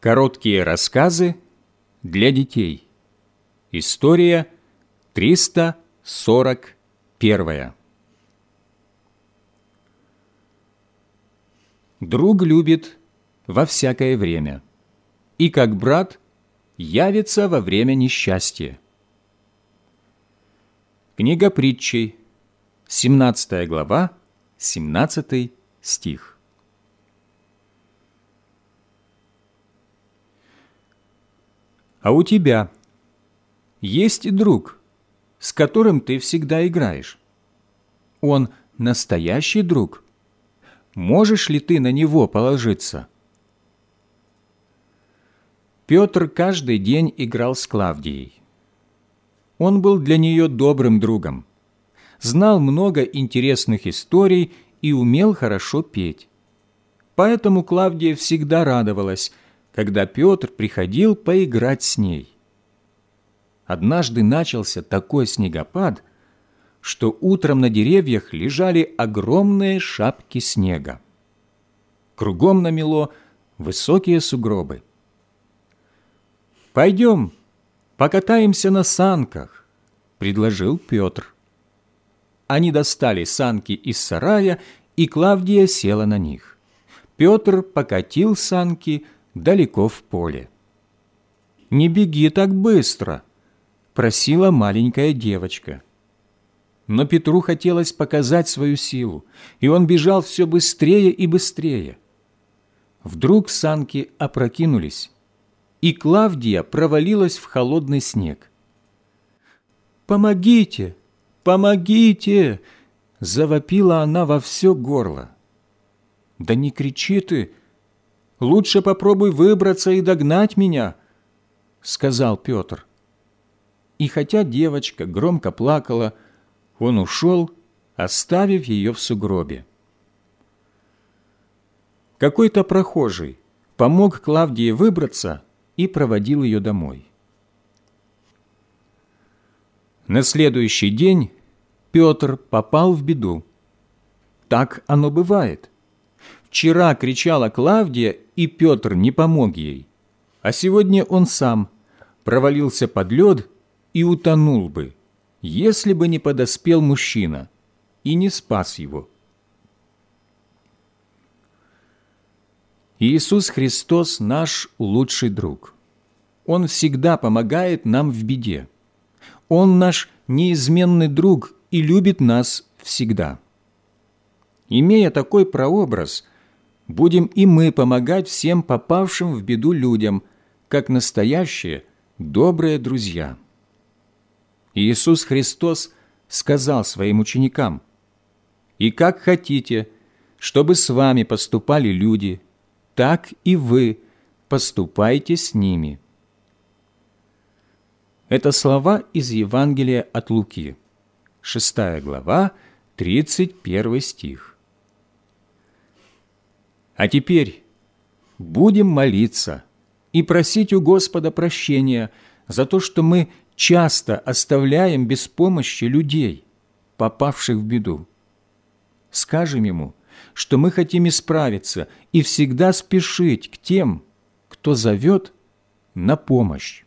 Короткие рассказы для детей. История 341. Друг любит во всякое время, и как брат явится во время несчастья. Книга притчей, 17 глава, 17 стих. А у тебя есть друг, с которым ты всегда играешь? Он настоящий друг? Можешь ли ты на него положиться? Петр каждый день играл с Клавдией. Он был для нее добрым другом, знал много интересных историй и умел хорошо петь. Поэтому Клавдия всегда радовалась – когда Петр приходил поиграть с ней. Однажды начался такой снегопад, что утром на деревьях лежали огромные шапки снега. Кругом намело высокие сугробы. «Пойдем, покатаемся на санках», — предложил Петр. Они достали санки из сарая, и Клавдия села на них. Петр покатил санки, — далеко в поле. «Не беги так быстро!» – просила маленькая девочка. Но Петру хотелось показать свою силу, и он бежал все быстрее и быстрее. Вдруг санки опрокинулись, и Клавдия провалилась в холодный снег. «Помогите! Помогите!» – завопила она во все горло. «Да не кричи ты!» Лучше попробуй выбраться и догнать меня», — сказал Петр. И хотя девочка громко плакала, он ушел, оставив ее в сугробе. Какой-то прохожий помог Клавдии выбраться и проводил ее домой. На следующий день Петр попал в беду. Так оно бывает. Вчера кричала Клавдия, и Петр не помог ей, а сегодня он сам провалился под лед и утонул бы, если бы не подоспел мужчина и не спас его. Иисус Христос – наш лучший друг. Он всегда помогает нам в беде. Он наш неизменный друг и любит нас всегда. Имея такой прообраз – будем и мы помогать всем попавшим в беду людям, как настоящие добрые друзья. Иисус Христос сказал своим ученикам, «И как хотите, чтобы с вами поступали люди, так и вы поступайте с ними». Это слова из Евангелия от Луки, 6 глава, 31 стих. А теперь будем молиться и просить у Господа прощения за то, что мы часто оставляем без помощи людей, попавших в беду. Скажем Ему, что мы хотим исправиться и всегда спешить к тем, кто зовет на помощь.